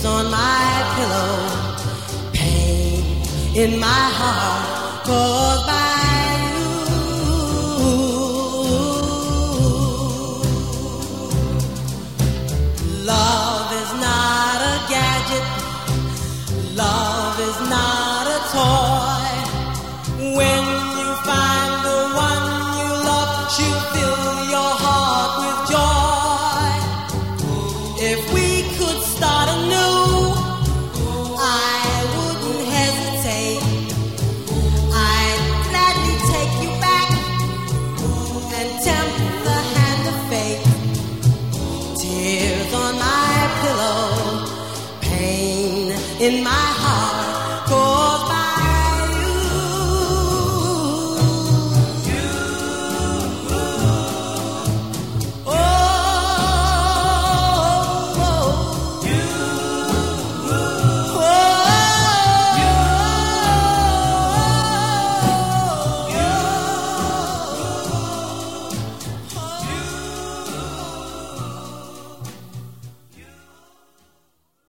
dreams on my pillow. Pain in my heart caused by in my heart.